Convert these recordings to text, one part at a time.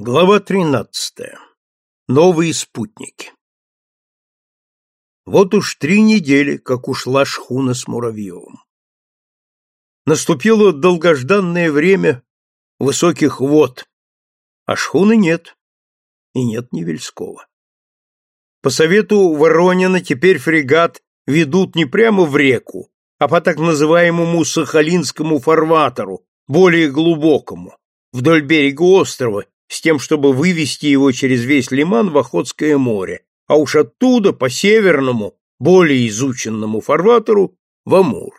Глава 13. Новые спутники. Вот уж три недели, как ушла шхуна с Муравьевым. Наступило долгожданное время высоких вод, а шхуны нет, и нет Невельского. По совету Воронина теперь фрегат ведут не прямо в реку, а по так называемому Сахалинскому фарватеру, более глубокому, вдоль берега острова, с тем, чтобы вывести его через весь лиман в Охотское море, а уж оттуда по северному, более изученному фарватеру в Амур.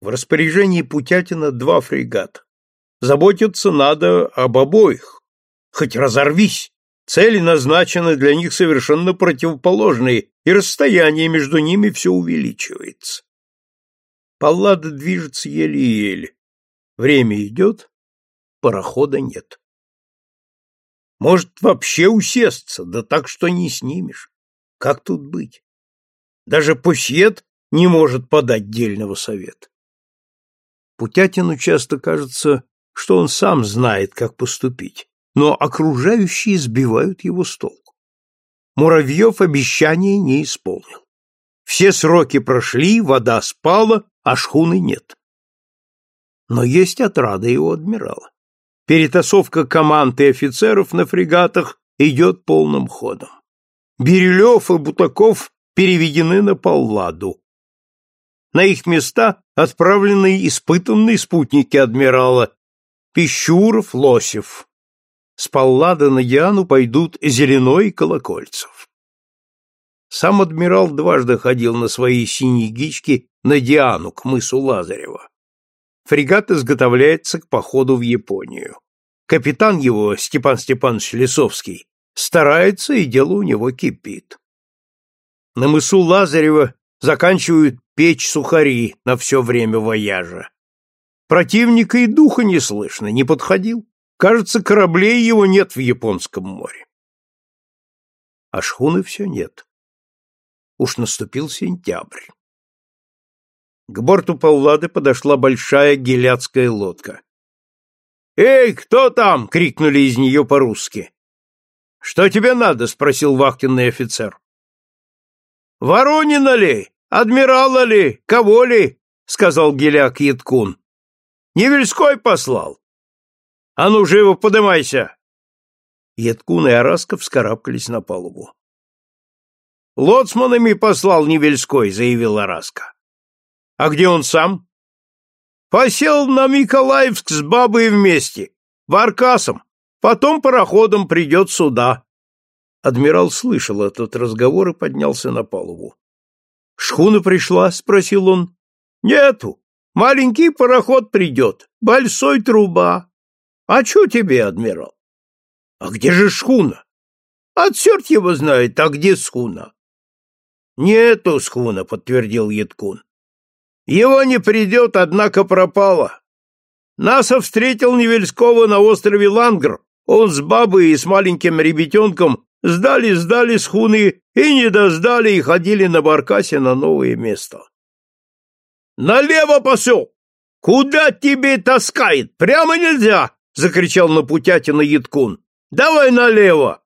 В распоряжении Путятина два фрегата. Заботиться надо об обоих. Хоть разорвись, цели назначены для них совершенно противоположные, и расстояние между ними все увеличивается. Паллада движется еле-еле. Время идет, парохода нет. Может, вообще усесться, да так, что не снимешь. Как тут быть? Даже Пусьет не может подать дельного совета. Путятину часто кажется, что он сам знает, как поступить, но окружающие сбивают его с толку. Муравьев обещание не исполнил. Все сроки прошли, вода спала, а шхуны нет. Но есть отрада его адмирала перетасовка команд и офицеров на фрегатах идет полным ходом. Бирюлев и Бутаков переведены на Палладу. На их места отправлены испытанные спутники адмирала Пищуров, Лосев. С Паллада на Диану пойдут Зеленой и Колокольцев. Сам адмирал дважды ходил на своей синей гичке на Диану к мысу Лазарева. Фрегат изготовляется к походу в Японию. Капитан его, Степан Степанович Лисовский, старается, и дело у него кипит. На мысу Лазарева заканчивают печь сухари на все время вояжа. Противника и духа не слышно, не подходил. Кажется, кораблей его нет в Японском море. А шхуны все нет. Уж наступил сентябрь. К борту Паллады подошла большая геляцкая лодка. «Эй, кто там?» — крикнули из нее по-русски. «Что тебе надо?» — спросил вахтенный офицер. «Воронина ли? Адмирала ли? Кого ли?» — сказал Геляк Яткун. «Невельской послал. А ну, живо подымайся!» Яткун и Араска вскарабкались на палубу. «Лоцманами послал Невельской», — заявил Араска. А где он сам? Посел на Миколаевск с бабой вместе, в Аркасом. Потом пароходом придет сюда. Адмирал слышал этот разговор и поднялся на палубу. «Шхуна пришла?» — спросил он. «Нету. Маленький пароход придет. Большой труба. А что тебе, адмирал?» «А где же шхуна?» «А черт его знает, а где схуна?» «Нету схуна», — подтвердил Яткун. Его не придет, однако пропало. Наса встретил Невельского на острове Лангр. Он с бабой и с маленьким ребятенком сдали-сдали схуны и не доздали и ходили на баркасе на новое место. «Налево посел! Куда тебе таскает? Прямо нельзя!» — закричал на Путятина Яткун. «Давай налево!»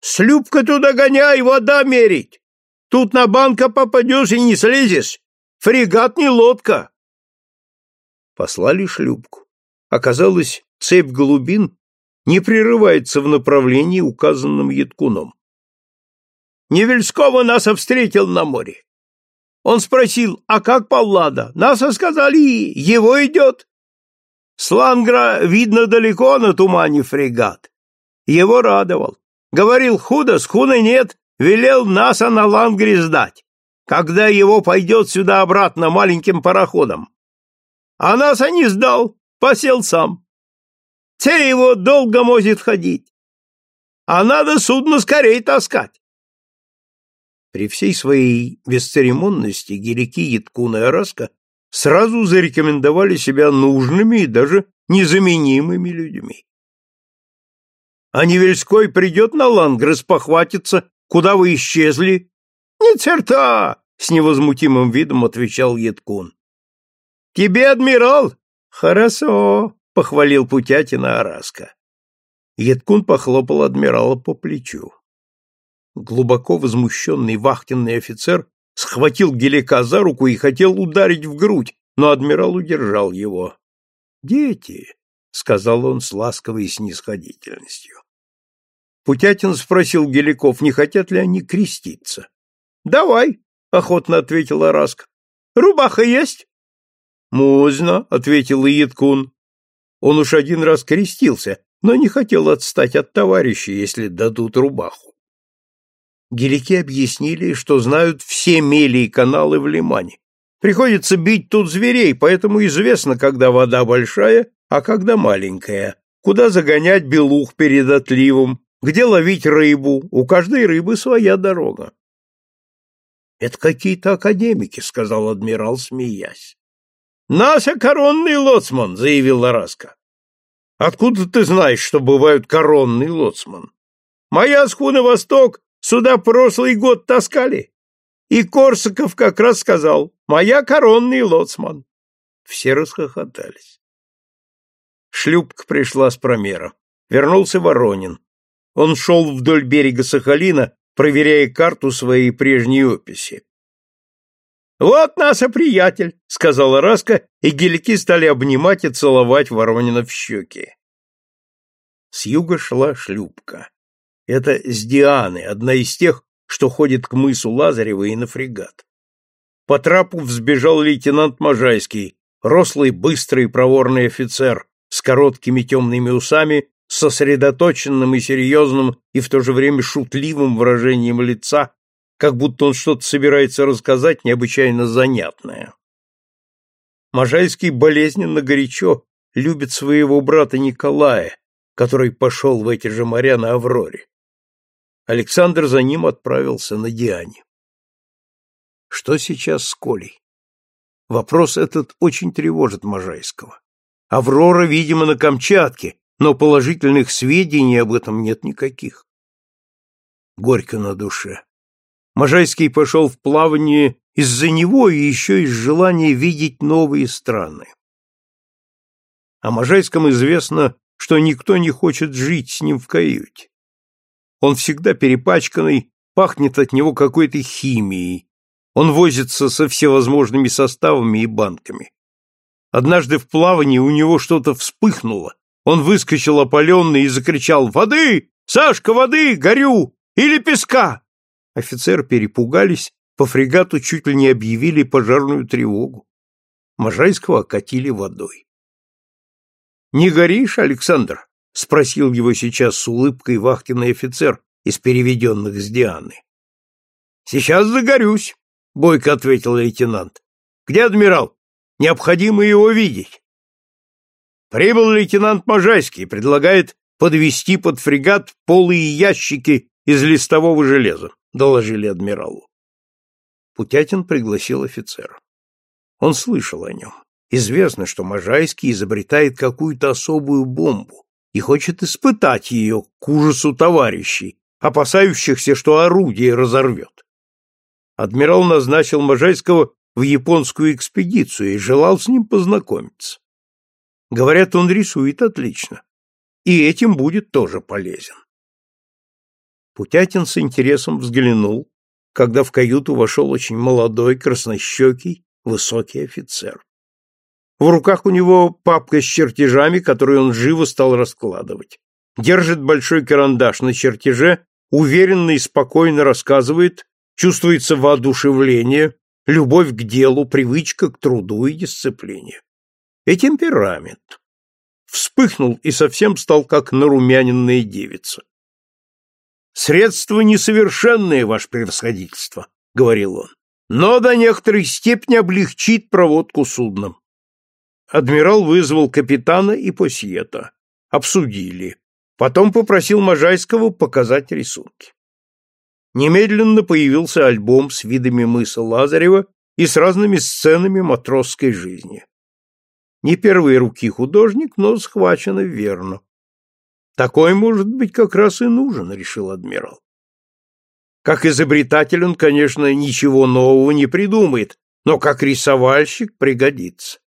«Слюбка туда гоняй, вода мерить! Тут на банка попадешь и не слезешь!» Фрегат не лодка. Послали шлюпку. Оказалось, цепь голубин не прерывается в направлении, указанном Яткуном. Невельского нас встретил на море. Он спросил, а как Паллада? Нас сказали, его идет. Слангра видно далеко на тумане фрегат. Его радовал. Говорил, худо, схуны нет, велел Наса на Лангре сдать когда его пойдет сюда обратно маленьким пароходом. А нас не сдал, посел сам. Те его долго может ходить. А надо судно скорей таскать. При всей своей бесцеремонности Гелики, Яткун и Араска сразу зарекомендовали себя нужными и даже незаменимыми людьми. А Невельской придет на Лангры, спохватится, куда вы исчезли, «Ни черта!» — с невозмутимым видом отвечал Едкун. «Тебе, адмирал?» «Хорошо», — похвалил Путятина Араска. Едкун похлопал адмирала по плечу. Глубоко возмущенный вахтенный офицер схватил Гелика за руку и хотел ударить в грудь, но адмирал удержал его. «Дети», — сказал он с ласковой снисходительностью. Путятин спросил Геликов, не хотят ли они креститься. «Давай», — охотно ответила Раска. «Рубаха есть?» «Можно», — ответил Иеткун. Он уж один раз крестился, но не хотел отстать от товарища, если дадут рубаху. Гелики объяснили, что знают все мели и каналы в лимане. Приходится бить тут зверей, поэтому известно, когда вода большая, а когда маленькая, куда загонять белух перед отливом, где ловить рыбу, у каждой рыбы своя дорога. — Это какие-то академики, — сказал адмирал, смеясь. — Нася коронный лоцман, — заявил Лараска. Откуда ты знаешь, что бывают коронный лоцман? Моя схуна «Восток» сюда прошлый год таскали. И Корсаков как раз сказал, моя коронный лоцман. Все расхохотались. Шлюпка пришла с промера. Вернулся Воронин. Он шел вдоль берега Сахалина, проверяя карту своей прежней описи. «Вот наш приятель», — сказала Раска, и гелики стали обнимать и целовать Воронина в щеки. С юга шла шлюпка. Это с Дианы, одна из тех, что ходит к мысу Лазарева и на фрегат. По трапу взбежал лейтенант Можайский, рослый, быстрый, проворный офицер с короткими темными усами, сосредоточенным и серьезным и в то же время шутливым выражением лица, как будто он что-то собирается рассказать необычайно занятное. Можайский болезненно горячо любит своего брата Николая, который пошел в эти же моря на Авроре. Александр за ним отправился на Диане. Что сейчас с Колей? Вопрос этот очень тревожит Можайского. Аврора, видимо, на Камчатке, но положительных сведений об этом нет никаких. Горько на душе. Можайский пошел в плавание из-за него и еще из желания видеть новые страны. О Можайском известно, что никто не хочет жить с ним в каюте. Он всегда перепачканный, пахнет от него какой-то химией. Он возится со всевозможными составами и банками. Однажды в плавании у него что-то вспыхнуло. Он выскочил опаленный и закричал «Воды! Сашка, воды! Горю! Или песка!» Офицеры перепугались, по фрегату чуть ли не объявили пожарную тревогу. Можайского окатили водой. «Не горишь, Александр?» — спросил его сейчас с улыбкой вахтенный офицер из переведенных с Дианы. «Сейчас загорюсь», — бойко ответил лейтенант. «Где адмирал? Необходимо его видеть». Прибыл лейтенант Можайский, предлагает подвести под фрегат полые ящики из листового железа доложили адмиралу. Путятин пригласил офицера. Он слышал о нем. Известно, что Можайский изобретает какую-то особую бомбу и хочет испытать ее к ужасу товарищей, опасающихся, что орудие разорвет. Адмирал назначил Можайского в японскую экспедицию и желал с ним познакомиться. Говорят, он рисует отлично, и этим будет тоже полезен. Путятин с интересом взглянул, когда в каюту вошел очень молодой, краснощекий, высокий офицер. В руках у него папка с чертежами, которую он живо стал раскладывать. Держит большой карандаш на чертеже, уверенно и спокойно рассказывает, чувствуется воодушевление, любовь к делу, привычка к труду и дисциплине. И темперамент. Вспыхнул и совсем стал как нарумяненная девица. Средство несовершенное, ваше превосходительство, говорил он, но до некоторой степени облегчит проводку судном. Адмирал вызвал капитана и посьета. Обсудили. Потом попросил Можайского показать рисунки. Немедленно появился альбом с видами мыса Лазарева и с разными сценами матросской жизни. Не первой руки художник, но схвачено верно. Такой, может быть, как раз и нужен, решил адмирал. Как изобретатель он, конечно, ничего нового не придумает, но как рисовальщик пригодится.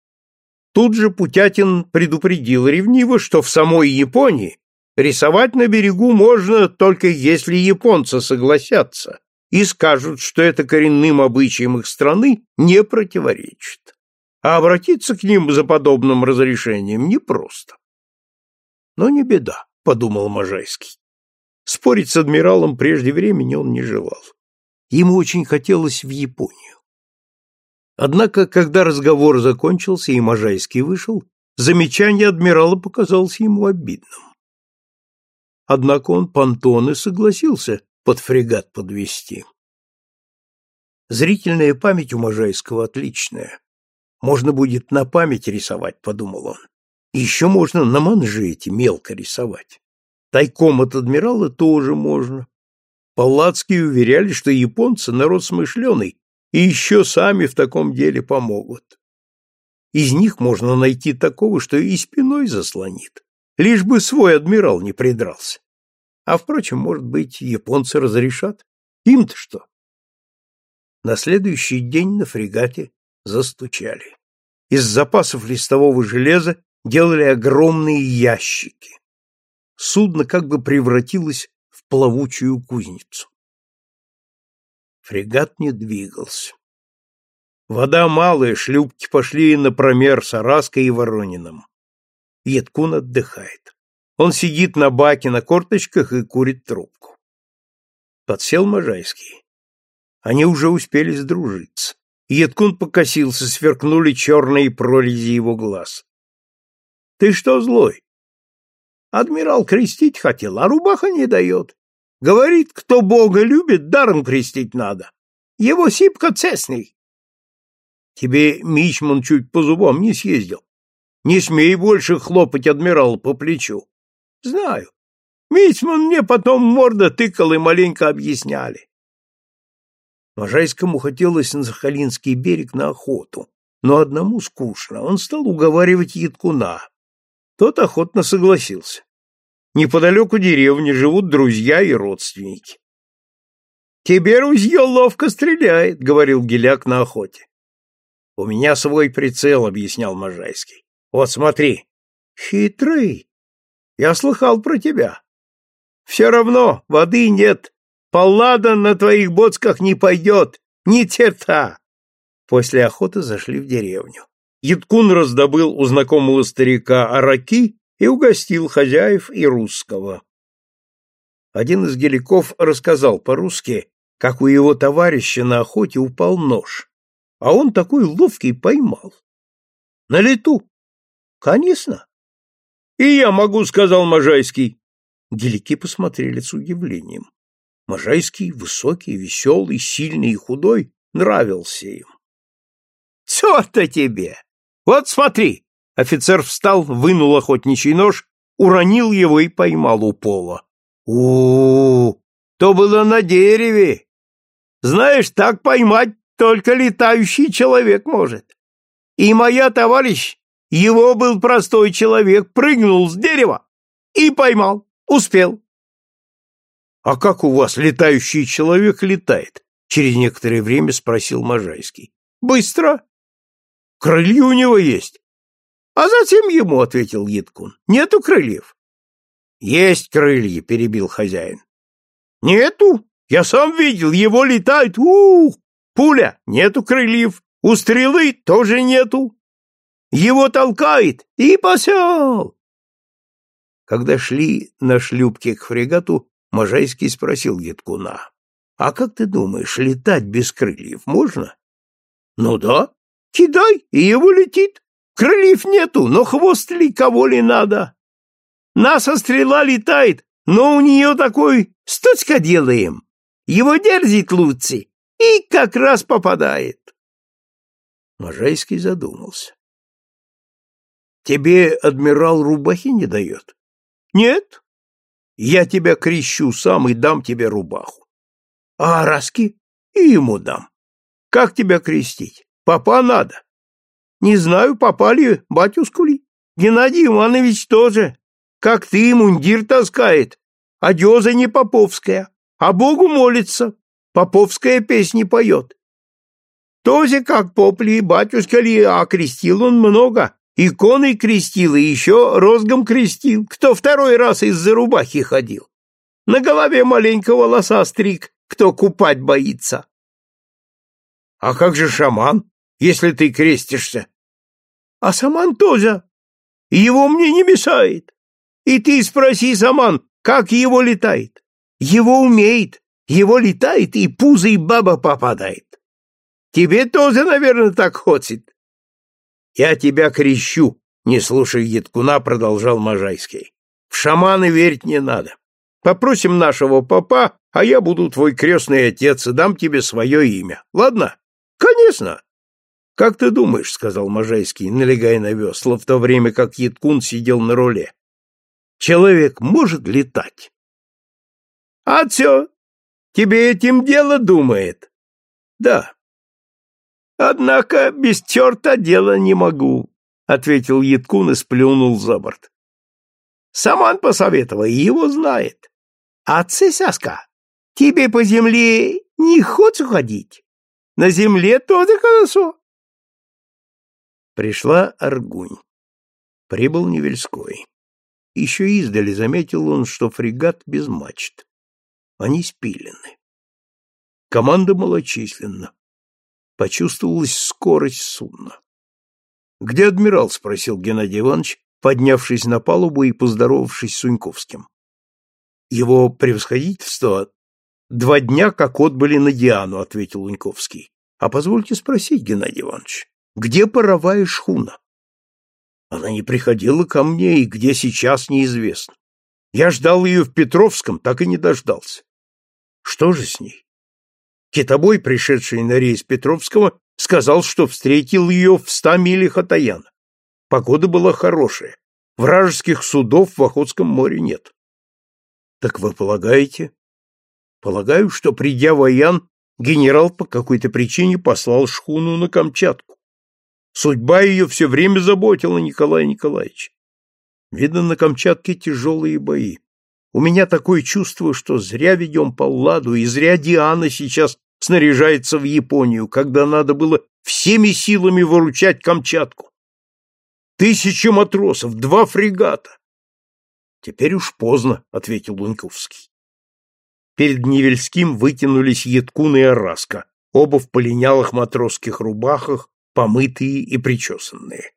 Тут же Путятин предупредил ревниво, что в самой Японии Рисовать на берегу можно только если японцы согласятся и скажут, что это коренным обычаям их страны не противоречит. А обратиться к ним за подобным разрешением непросто. Но не беда, подумал Можайский. Спорить с адмиралом прежде времени он не желал. Ему очень хотелось в Японию. Однако, когда разговор закончился и Можайский вышел, замечание адмирала показалось ему обидным. Однако он понтоны согласился под фрегат подвести. Зрительная память у Можайского отличная. Можно будет на память рисовать, подумал он. еще можно на манжете мелко рисовать. Тайком от адмирала тоже можно. Палацкие уверяли, что японцы народ смышленый и еще сами в таком деле помогут. Из них можно найти такого, что и спиной заслонит, лишь бы свой адмирал не придрался. А, впрочем, может быть, японцы разрешат? Им-то что? На следующий день на фрегате застучали. Из запасов листового железа делали огромные ящики судно как бы превратилось в плавучую кузницу. Фрегат не двигался. Вода малая, шлюпки пошли на промер с Араской и Воронином. Едкун отдыхает. Он сидит на баке на корточках и курит трубку. Подсел Можайский. Они уже успели сдружиться. Едкун покосился, сверкнули черные прорези его глаз. — Ты что злой? Адмирал крестить хотел, а рубаха не дает. Говорит, кто Бога любит, даром крестить надо. Его сипка цесный. Тебе Мичман чуть по зубам не съездил. Не смей больше хлопать адмирал по плечу. Знаю. Мичман мне потом морда тыкал и маленько объясняли. Можайскому хотелось на Сахалинский берег на охоту, но одному скучно. Он стал уговаривать Яткуна. Тот охотно согласился. Неподалеку деревни живут друзья и родственники. «Тебе рузье ловко стреляет», — говорил Геляк на охоте. «У меня свой прицел», — объяснял Можайский. «Вот смотри». «Хитрый. Я слыхал про тебя. Все равно воды нет. Паллада на твоих боцках не пойдет. Не тета». После охоты зашли в деревню. Яткун раздобыл у знакомого старика араки и угостил хозяев и русского. Один из геликов рассказал по-русски, как у его товарища на охоте упал нож, а он такой ловкий поймал. На лету. Конечно. И я могу, сказал Можайский. Гелики посмотрели с удивлением. Можайский, высокий, веселый, сильный и худой, нравился им. — Что-то тебе! Вот смотри, офицер встал, вынул охотничий нож, уронил его и поймал у пола. У, -у, -у то было на дереве. Знаешь, так поймать только летающий человек может. И моя товарищ, его был простой человек, прыгнул с дерева и поймал, успел. А как у вас летающий человек летает? Через некоторое время спросил Можайский. Быстро. Крылья у него есть. А затем ему, ответил Едкун. Нету крыльев. Есть крылья, перебил хозяин. Нету. Я сам видел, его летает. Ух! Пуля, нету крыльев. У стрелы тоже нету. Его толкает и посел. Когда шли на шлюпке к фрегату, Можайский спросил Едкуна. — А как ты думаешь, летать без крыльев можно? — Ну да, Кидай, и его летит. Крыльев нету, но хвост ли кого ли надо. Наша стрела летает, но у нее такой стучка делаем. Его дерзит Луци и как раз попадает. Можайский задумался. Тебе адмирал рубахи не дает? Нет. Я тебя крещу сам и дам тебе рубаху. А раски и ему дам. Как тебя крестить? Папа надо. Не знаю, попали батюшку ли. Геннадий Иванович тоже. Как ты, мундир таскает. Одежа не поповская, а Богу молится. Поповская песни поет. Тоже как поп ли, батюшка ли, а крестил он много, Иконой крестил и еще розгом крестил. Кто второй раз из-за рубахи ходил? На голове маленького волоса стриг, кто купать боится. А как же шаман, если ты крестишься? А шаман тоже. Его мне не мешает. И ты спроси, Саман, как его летает. Его умеет, его летает, и пузо и баба попадает. Тебе тоже, наверное, так хочет. Я тебя крещу, не слушай Едкуна, продолжал Можайский. В шаманы верить не надо. Попросим нашего папа, а я буду твой крестный отец и дам тебе свое имя. Ладно? Конечно. Как ты думаешь, сказал Можайский, налегая на весла, в то время как Едкун сидел на руле. Человек может летать? А все, тебе этим дело думает. Да. Однако без черта дела не могу, ответил Едкун и сплюнул за борт. Саман посоветовал, его знает. А Саска, тебе по земле не хочешь ходить? На земле тоже хорошо. Пришла Аргунь. Прибыл Невельской. Еще издали заметил он, что фрегат без мачт. Они спилены. Команда малочисленна. Почувствовалась скорость судна. «Где адмирал?» — спросил Геннадий Иванович, поднявшись на палубу и поздоровавшись с Суньковским. «Его превосходительство два дня как отбыли на Диану», — ответил Луньковский. «А позвольте спросить, Геннадий Иванович, где паровая шхуна?» Она не приходила ко мне, и где сейчас неизвестно. Я ждал ее в Петровском, так и не дождался. Что же с ней? Китобой, пришедший на рейс Петровского, сказал, что встретил ее в ста милях от Аяна. Погода была хорошая. Вражеских судов в Охотском море нет. Так вы полагаете? Полагаю, что, придя в Аян, генерал по какой-то причине послал шхуну на Камчатку. Судьба ее все время заботила Николая Николаевича. Видно, на Камчатке тяжелые бои. У меня такое чувство, что зря ведем Палладу, и зря Диана сейчас снаряжается в Японию, когда надо было всеми силами выручать Камчатку. Тысячи матросов, два фрегата. Теперь уж поздно, — ответил Лунковский. Перед Невельским вытянулись Яткун и Араска, оба в полинялых матросских рубахах помытые и причесанные.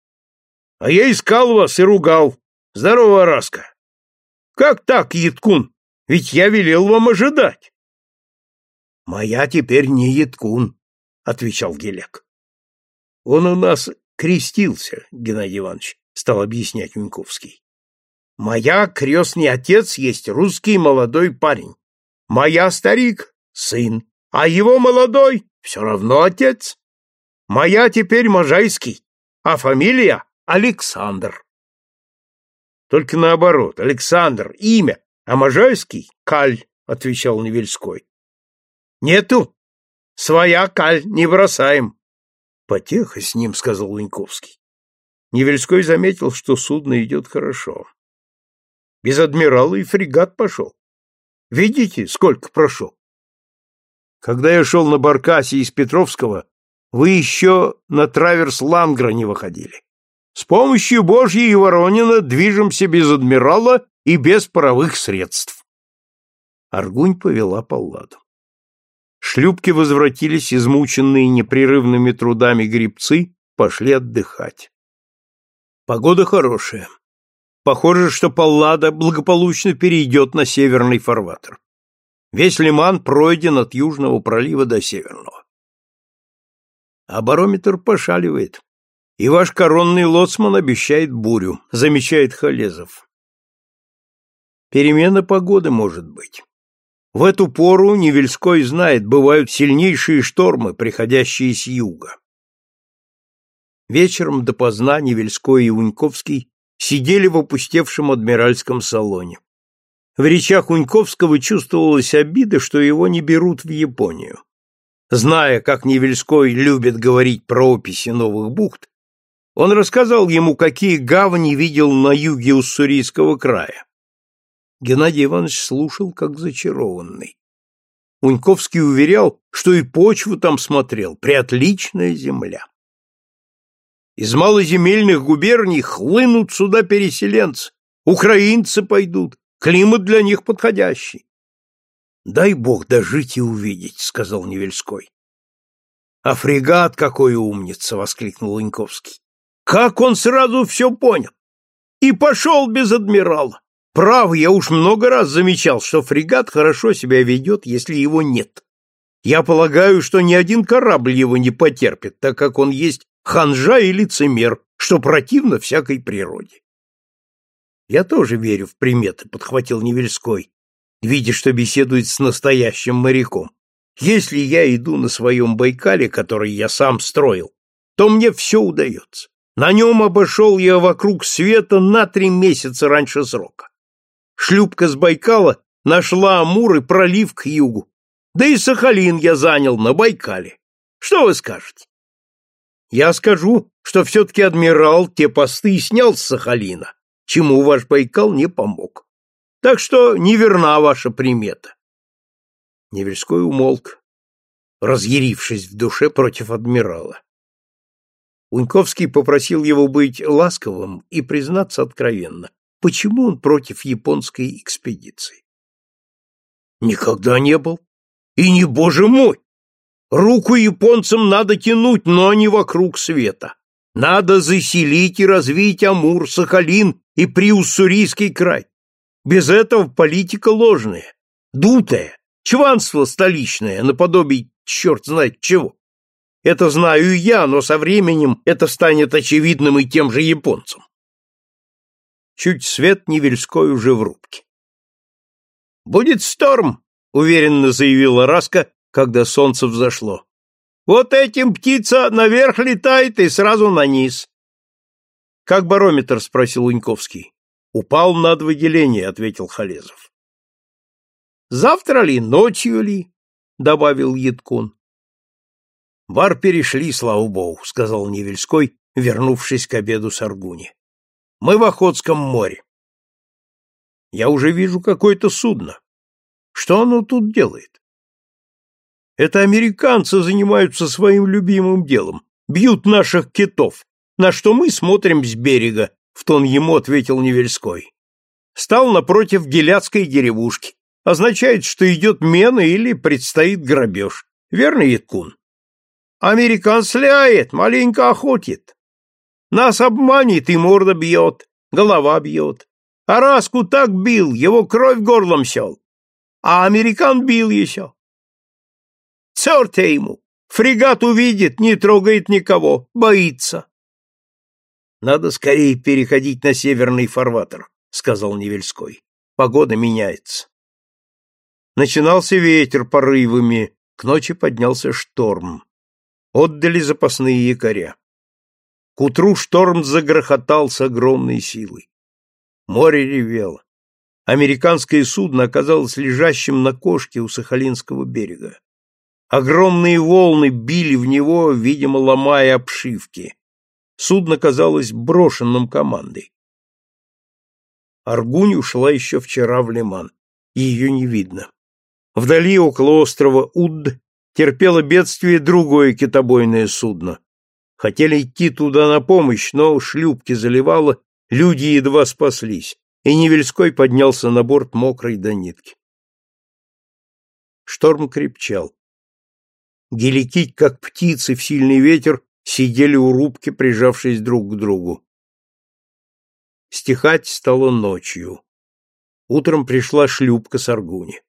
— А я искал вас и ругал. Здорово, Раска. Как так, Яткун? Ведь я велел вам ожидать. — Моя теперь не Яткун, — отвечал Гелек. — Он у нас крестился, Геннадий Иванович, — стал объяснять Винковский. — Моя крестный отец есть русский молодой парень. Моя старик — сын, а его молодой — все равно отец. Моя теперь Можайский, а фамилия Александр. Только наоборот, Александр — имя, а Можайский — Каль, — отвечал Невельской. Нету. Своя Каль, не бросаем. Потеха с ним, — сказал Леньковский. Невельской заметил, что судно идет хорошо. Без адмирала и фрегат пошел. Видите, сколько прошел? Когда я шел на баркасе из Петровского, вы еще на траверс Лангра не выходили. С помощью Божьей и Воронина движемся без адмирала и без паровых средств. Аргунь повела Палладу. Шлюпки возвратились, измученные непрерывными трудами грибцы, пошли отдыхать. Погода хорошая. Похоже, что Паллада благополучно перейдет на северный фарватер. Весь лиман пройден от Южного пролива до Северного а барометр пошаливает. И ваш коронный лоцман обещает бурю, замечает Халезов. Перемена погоды может быть. В эту пору Невельской знает, бывают сильнейшие штормы, приходящие с юга. Вечером допоздна Невельской и Уньковский сидели в опустевшем адмиральском салоне. В речах Уньковского чувствовалась обида, что его не берут в Японию. Зная, как Невельской любит говорить про описи новых бухт, он рассказал ему, какие гавани видел на юге Уссурийского края. Геннадий Иванович слушал, как зачарованный. Уньковский уверял, что и почву там смотрел, приотличная земля. Из малоземельных губерний хлынут сюда переселенцы, украинцы пойдут, климат для них подходящий. Дай бог дожить и увидеть, сказал Невельской. А фрегат какой умница, воскликнул Леньковский. Как он сразу все понял! И пошел без адмирала. Право, я уж много раз замечал, что фрегат хорошо себя ведет, если его нет. Я полагаю, что ни один корабль его не потерпит, так как он есть ханжа и лицемер, что противно всякой природе. Я тоже верю в приметы, подхватил Невельской, видя, что беседует с настоящим моряком. Если я иду на своем Байкале, который я сам строил, то мне все удается. На нем обошел я вокруг света на три месяца раньше срока. Шлюпка с Байкала нашла Амур и пролив к югу. Да и Сахалин я занял на Байкале. Что вы скажете? Я скажу, что все-таки адмирал те посты снял с Сахалина, чему ваш Байкал не помог. Так что неверна ваша примета. Невельской умолк, разъярившись в душе против адмирала. Уньковский попросил его быть ласковым и признаться откровенно, почему он против японской экспедиции. Никогда не был. И не, боже мой! Руку японцам надо тянуть, но не вокруг света. Надо заселить и развить Амур, Сахалин и Приуссурийский край. Без этого политика ложная, дутая, чванство столичное, наподобие черт знает чего. Это знаю я, но со временем это станет очевидным и тем же японцам. Чуть свет Невельской уже в рубке. «Будет шторм», — уверенно заявила Раска, когда солнце взошло. «Вот этим птица наверх летает и сразу на низ». «Как барометр?» — спросил Уньковский. «Упал на два деления», — ответил Халезов. «Завтра ли, ночью ли?» — добавил Едкун. Бар перешли, слава богу, сказал Невельской, вернувшись к обеду с Аргуни. Мы в Охотском море. Я уже вижу какое-то судно. Что оно тут делает? Это американцы занимаются своим любимым делом, бьют наших китов, на что мы смотрим с берега, в тон ему ответил Невельской. Стал напротив геляцкой деревушки. Означает, что идет мена или предстоит грабеж. Верно, Яткун? Американ сляет, маленько охотит. Нас обманет и морда бьет, голова бьет. А Раску так бил, его кровь горлом сел. А американ бил еще. Черт ему! Фрегат увидит, не трогает никого, боится. Надо скорее переходить на северный фарватер, сказал Невельской. Погода меняется. Начинался ветер порывами, к ночи поднялся шторм отдали запасные якоря. К утру шторм загрохотал с огромной силой. Море ревело. Американское судно оказалось лежащим на кошке у Сахалинского берега. Огромные волны били в него, видимо, ломая обшивки. Судно казалось брошенным командой. Аргунь ушла еще вчера в Лиман. Ее не видно. Вдали, около острова Уд, терпело бедствие другое китобойное судно. Хотели идти туда на помощь, но шлюпки заливало, люди едва спаслись, и Невельской поднялся на борт мокрой до нитки. Шторм крепчал. Гелики, как птицы в сильный ветер, сидели у рубки, прижавшись друг к другу. Стихать стало ночью. Утром пришла шлюпка с Аргуни.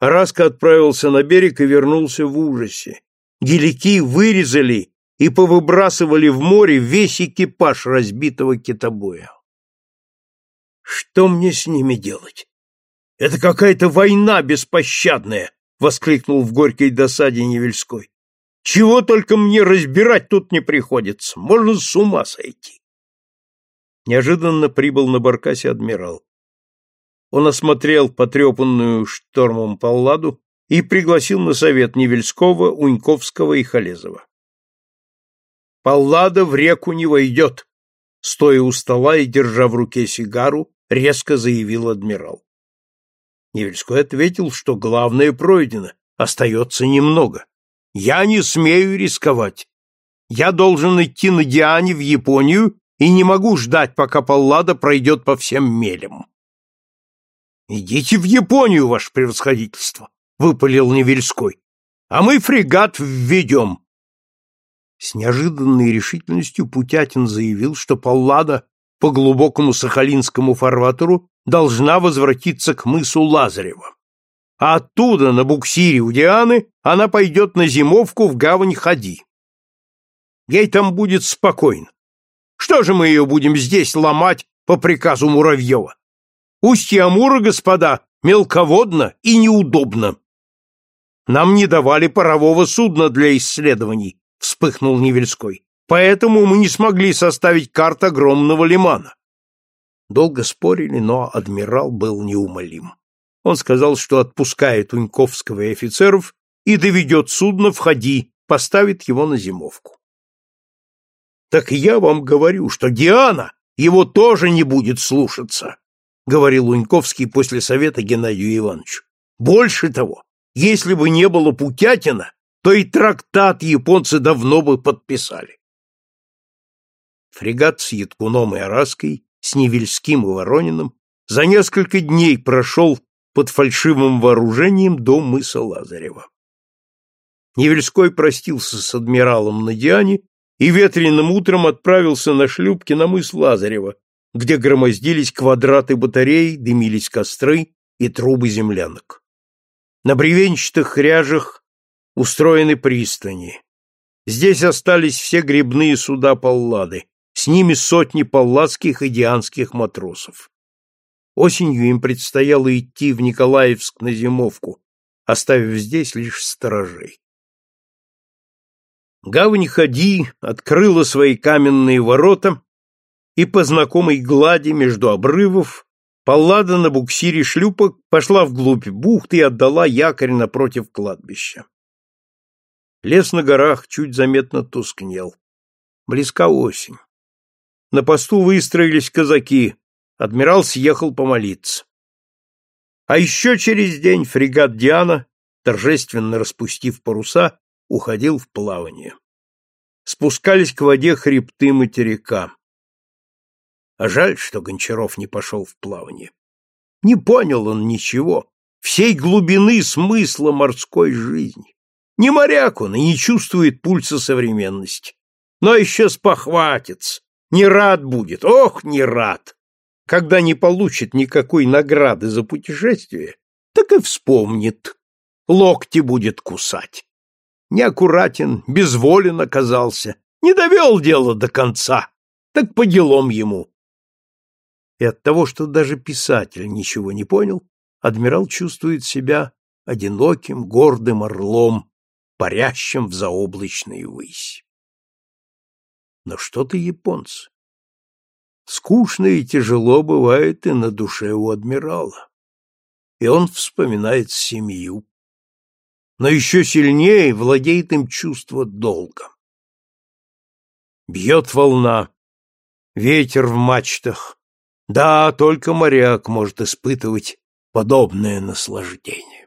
Раска отправился на берег и вернулся в ужасе. Гелики вырезали и повыбрасывали в море весь экипаж разбитого китобоя. Что мне с ними делать? Это какая-то война беспощадная, воскликнул в горькой досаде Невельской. Чего только мне разбирать тут не приходится, можно с ума сойти. Неожиданно прибыл на баркасе адмирал. Он осмотрел потрепанную штормом Палладу и пригласил на совет Невельского, Уньковского и Халезова. «Паллада в реку не войдет», — стоя у стола и держа в руке сигару, резко заявил адмирал. Невельской ответил, что главное пройдено, остается немного. «Я не смею рисковать. Я должен идти на Диане в Японию и не могу ждать, пока Паллада пройдет по всем мелям. Идите в Японию, ваше превосходительство, выпалил Невельской. А мы фрегат введем. С неожиданной решительностью Путятин заявил, что Паллада по глубокому Сахалинскому фарватеру должна возвратиться к мысу Лазарева. А оттуда, на буксире у Дианы, она пойдет на зимовку в гавань Хади. Ей там будет спокойно. Что же мы ее будем здесь ломать по приказу Муравьева? Устье Амура, господа, мелководно и неудобно. Нам не давали парового судна для исследований, вспыхнул Невельской. Поэтому мы не смогли составить карт огромного лимана. Долго спорили, но адмирал был неумолим. Он сказал, что отпускает Уньковского и офицеров и доведет судно в ходи, поставит его на зимовку. Так я вам говорю, что Диана его тоже не будет слушаться, говорил Луньковский после совета Геннадию Ивановичу. Больше того, если бы не было Путятина, то и трактат японцы давно бы подписали. Фрегат с Яткуном и Араской, с Невельским и Ворониным за несколько дней прошел под фальшивым вооружением до мыса Лазарева. Невельской простился с адмиралом на Диане и ветреным утром отправился на шлюпке на мыс Лазарева, где громоздились квадраты батарей, дымились костры и трубы землянок. На бревенчатых хряжах устроены пристани. Здесь остались все грибные суда Паллады, с ними сотни палладских и дианских матросов. Осенью им предстояло идти в Николаевск на зимовку, оставив здесь лишь сторожей. Гавань Хади открыла свои каменные ворота, и по знакомой глади между обрывов Паллада на буксире шлюпок пошла вглубь бухты и отдала якорь напротив кладбища. Лес на горах чуть заметно тускнел. Близка осень. На посту выстроились казаки. Адмирал съехал помолиться. А еще через день фрегат «Диана», торжественно распустив паруса, уходил в плавание. Спускались к воде хребты материка. А жаль, что Гончаров не пошел в плавание. Не понял он ничего, всей глубины смысла морской жизни. Не моряк он и не чувствует пульса современности. Но еще спохватится, не рад будет, ох, не рад. Когда не получит никакой награды за путешествие, так и вспомнит, локти будет кусать. Неаккуратен, безволен оказался, не довел дело до конца, так по делам ему. И от того, что даже писатель ничего не понял, адмирал чувствует себя одиноким, гордым орлом, парящим в заоблачной высь. Но что-то японцы. Скучно и тяжело бывает и на душе у адмирала. И он вспоминает семью, но еще сильнее владеет им чувство долга. Бьет волна, ветер в мачтах. Да, только моряк может испытывать подобное наслаждение.